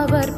அவர்